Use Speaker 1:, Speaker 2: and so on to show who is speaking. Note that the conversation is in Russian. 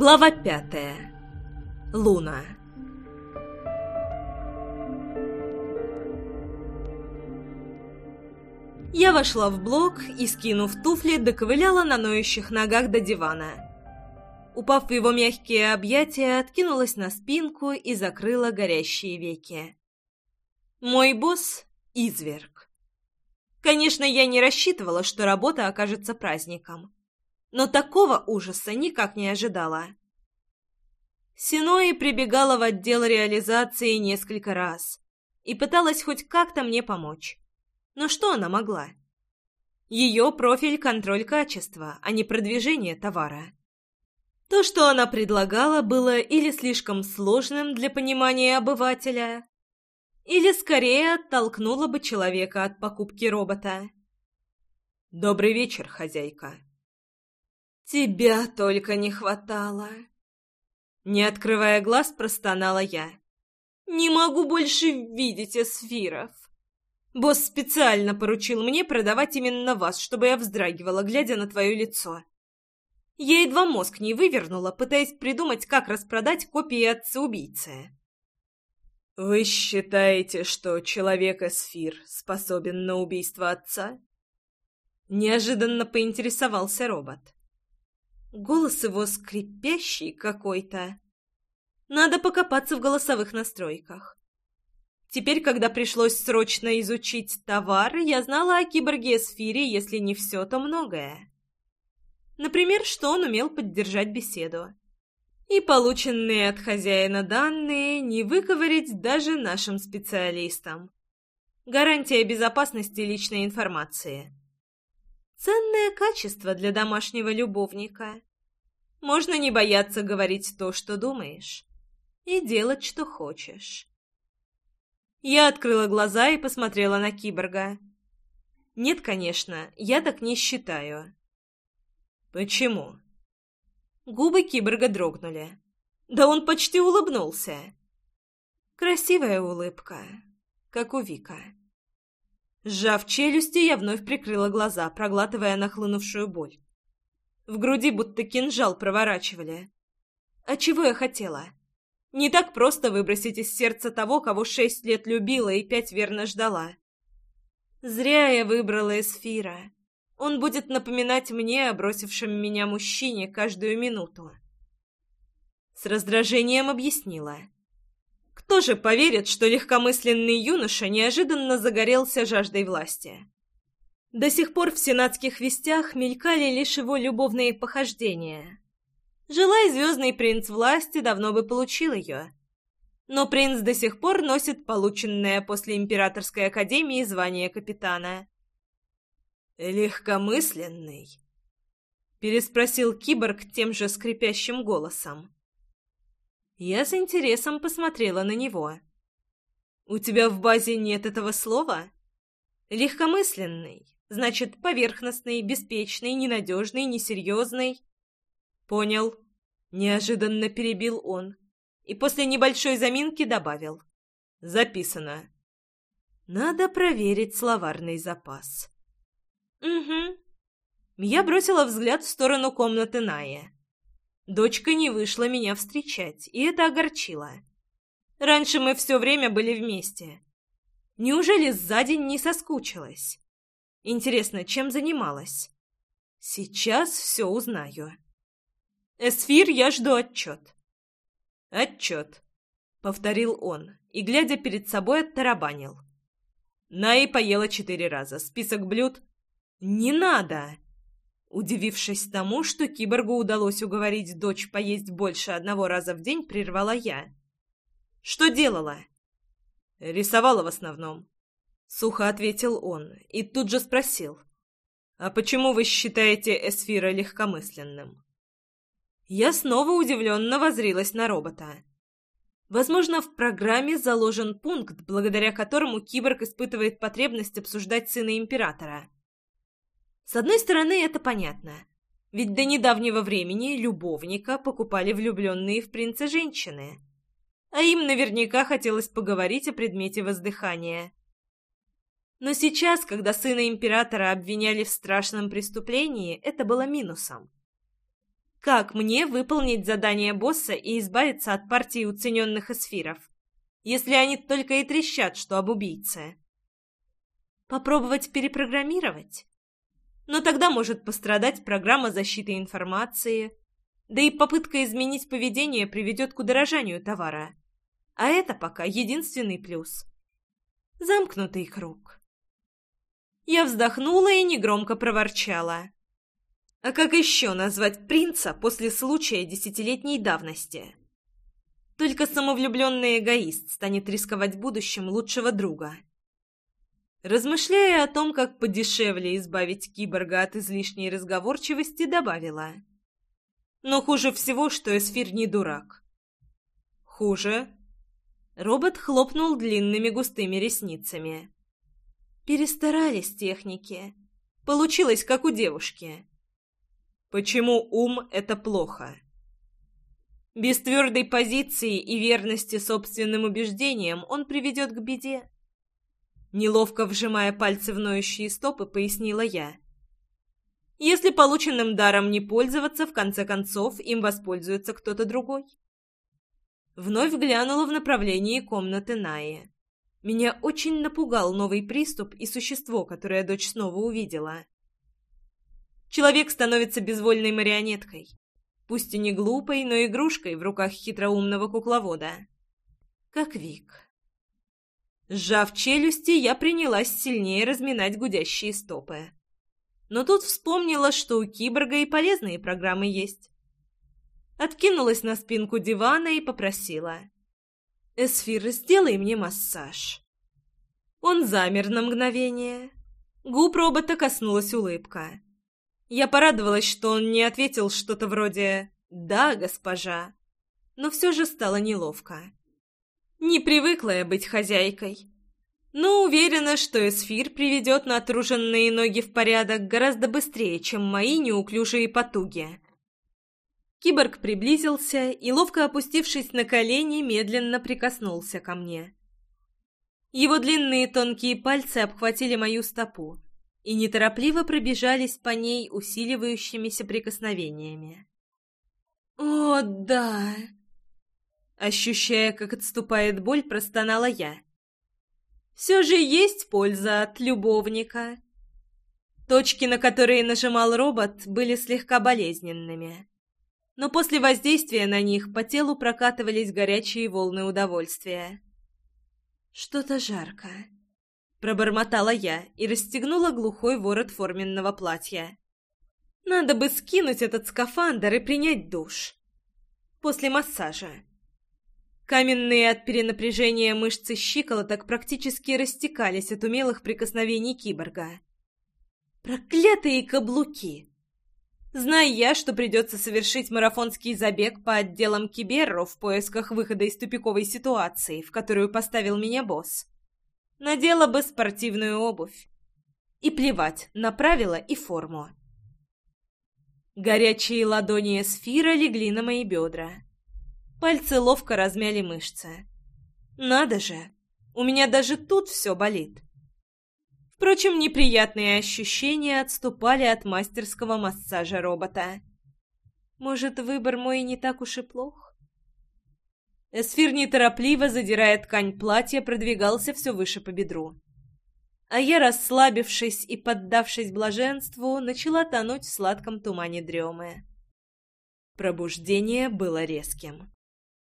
Speaker 1: Глава пятая. Луна. Я вошла в блок и, скинув туфли, доковыляла на ноющих ногах до дивана. Упав в его мягкие объятия, откинулась на спинку и закрыла горящие веки. Мой босс — изверг. Конечно, я не рассчитывала, что работа окажется праздником но такого ужаса никак не ожидала. Синои прибегала в отдел реализации несколько раз и пыталась хоть как-то мне помочь. Но что она могла? Ее профиль — контроль качества, а не продвижение товара. То, что она предлагала, было или слишком сложным для понимания обывателя, или скорее оттолкнуло бы человека от покупки робота. «Добрый вечер, хозяйка», «Тебя только не хватало!» Не открывая глаз, простонала я. «Не могу больше видеть эсфиров!» Босс специально поручил мне продавать именно вас, чтобы я вздрагивала, глядя на твое лицо. Я едва мозг не вывернула, пытаясь придумать, как распродать копии отца-убийцы. «Вы считаете, что человек-эсфир способен на убийство отца?» Неожиданно поинтересовался робот. Голос его скрипящий какой-то. Надо покопаться в голосовых настройках. Теперь, когда пришлось срочно изучить товар, я знала о киборге-эсфире, если не все, то многое. Например, что он умел поддержать беседу. И полученные от хозяина данные не выковырять даже нашим специалистам. Гарантия безопасности личной информации. Ценное качество для домашнего любовника. Можно не бояться говорить то, что думаешь, и делать, что хочешь. Я открыла глаза и посмотрела на киборга. Нет, конечно, я так не считаю. Почему? Губы киборга дрогнули. Да он почти улыбнулся. Красивая улыбка, как у Вика. Сжав челюсти, я вновь прикрыла глаза, проглатывая нахлынувшую боль. В груди будто кинжал проворачивали. А чего я хотела? Не так просто выбросить из сердца того, кого шесть лет любила и пять верно ждала. Зря я выбрала Эсфира. Он будет напоминать мне о бросившем меня мужчине каждую минуту. С раздражением объяснила. Кто же поверит, что легкомысленный юноша неожиданно загорелся жаждой власти? До сих пор в сенатских вестях мелькали лишь его любовные похождения. Желая звездный принц власти, давно бы получил ее. Но принц до сих пор носит полученное после Императорской Академии звание капитана. «Легкомысленный?» — переспросил киборг тем же скрипящим голосом. Я с интересом посмотрела на него. «У тебя в базе нет этого слова?» «Легкомысленный, значит, поверхностный, беспечный, ненадежный, несерьезный». «Понял», — неожиданно перебил он и после небольшой заминки добавил. «Записано». «Надо проверить словарный запас». «Угу». Я бросила взгляд в сторону комнаты Ная. Дочка не вышла меня встречать, и это огорчило. Раньше мы все время были вместе. Неужели за день не соскучилась? Интересно, чем занималась? Сейчас все узнаю. Эсфир, я жду отчет. Отчет, повторил он и, глядя перед собой, оттарабанил. Наи поела четыре раза. Список блюд... Не надо! Удивившись тому, что киборгу удалось уговорить дочь поесть больше одного раза в день, прервала я. «Что делала?» «Рисовала в основном», — сухо ответил он и тут же спросил. «А почему вы считаете Эсфира легкомысленным?» Я снова удивленно возрилась на робота. Возможно, в программе заложен пункт, благодаря которому киборг испытывает потребность обсуждать сына императора. С одной стороны, это понятно. Ведь до недавнего времени любовника покупали влюбленные в принца женщины. А им наверняка хотелось поговорить о предмете воздыхания. Но сейчас, когда сына императора обвиняли в страшном преступлении, это было минусом. Как мне выполнить задание босса и избавиться от партии уцененных эсфиров, если они только и трещат, что об убийце? Попробовать перепрограммировать? Но тогда может пострадать программа защиты информации, да и попытка изменить поведение приведет к удорожанию товара. А это пока единственный плюс. Замкнутый круг. Я вздохнула и негромко проворчала. А как еще назвать принца после случая десятилетней давности? Только самовлюбленный эгоист станет рисковать будущим лучшего друга. Размышляя о том, как подешевле избавить киборга от излишней разговорчивости, добавила. Но хуже всего, что Эсфир не дурак. Хуже? Робот хлопнул длинными густыми ресницами. Перестарались техники. Получилось, как у девушки. Почему ум — это плохо? Без твердой позиции и верности собственным убеждениям он приведет к беде. Неловко вжимая пальцы в ноющие стопы, пояснила я. Если полученным даром не пользоваться, в конце концов им воспользуется кто-то другой. Вновь глянула в направлении комнаты Наи. Меня очень напугал новый приступ и существо, которое дочь снова увидела. Человек становится безвольной марионеткой. Пусть и не глупой, но игрушкой в руках хитроумного кукловода. Как Вик. Сжав челюсти, я принялась сильнее разминать гудящие стопы. Но тут вспомнила, что у киборга и полезные программы есть. Откинулась на спинку дивана и попросила. «Эсфир, сделай мне массаж». Он замер на мгновение. Губ робота коснулась улыбка. Я порадовалась, что он не ответил что-то вроде «Да, госпожа», но все же стало неловко. Не привыкла я быть хозяйкой. Но уверена, что эсфир приведет натруженные ноги в порядок гораздо быстрее, чем мои неуклюжие потуги. Киборг приблизился и, ловко опустившись на колени, медленно прикоснулся ко мне. Его длинные тонкие пальцы обхватили мою стопу и неторопливо пробежались по ней усиливающимися прикосновениями. «О, да!» Ощущая, как отступает боль, простонала я. «Все же есть польза от любовника». Точки, на которые нажимал робот, были слегка болезненными. Но после воздействия на них по телу прокатывались горячие волны удовольствия. «Что-то жарко», — пробормотала я и расстегнула глухой ворот форменного платья. «Надо бы скинуть этот скафандр и принять душ. После массажа». Каменные от перенапряжения мышцы щиколоток практически растекались от умелых прикосновений киборга. Проклятые каблуки! Зная я, что придется совершить марафонский забег по отделам Киберро в поисках выхода из тупиковой ситуации, в которую поставил меня босс, надела бы спортивную обувь. И плевать на правила и форму. Горячие ладони эсфира легли на мои бедра. Пальцы ловко размяли мышцы. Надо же, у меня даже тут все болит. Впрочем, неприятные ощущения отступали от мастерского массажа робота. Может, выбор мой не так уж и плох? Эсфир неторопливо, задирая ткань платья, продвигался все выше по бедру. А я, расслабившись и поддавшись блаженству, начала тонуть в сладком тумане дремы. Пробуждение было резким.